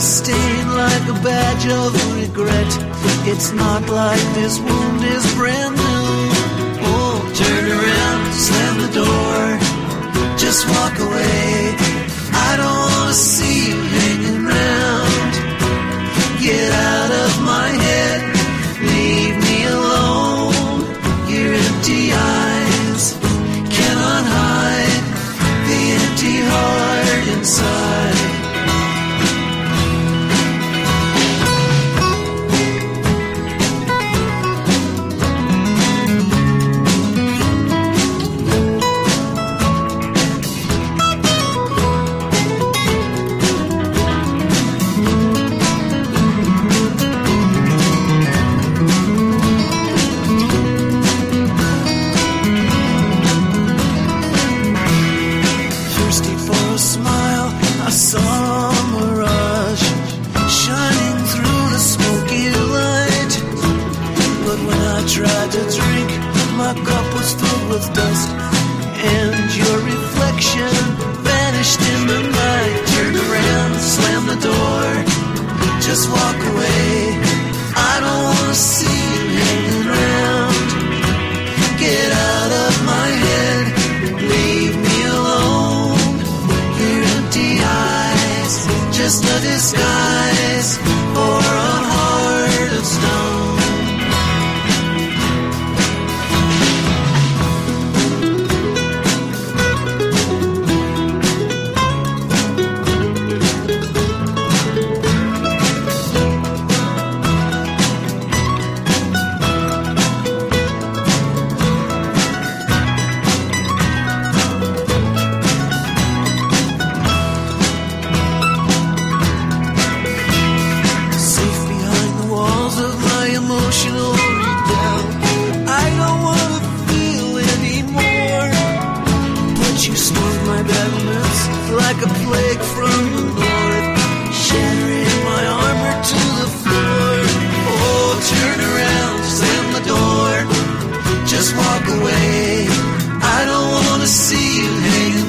is stained like a badge of regret. It's not like this wound is brand new. A smile. I saw a mirage shining through the smoky light. But when I tried to drink, my cup was filled with dust, and your reflection vanished in the night. Turn around, slam the door, just walk away. Just a disguise for like a plague from the north, shattering my armor to the floor. Oh, turn around, slam the door, just walk away. I don't wanna see you hanging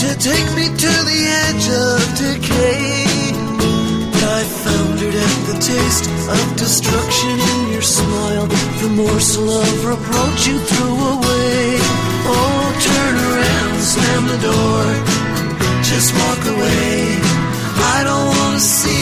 to take me to the edge of decay. I foundered at the taste of destruction in your smile. The morsel of reproach you threw away. Oh, turn around, slam the door, just walk away. I don't wanna see.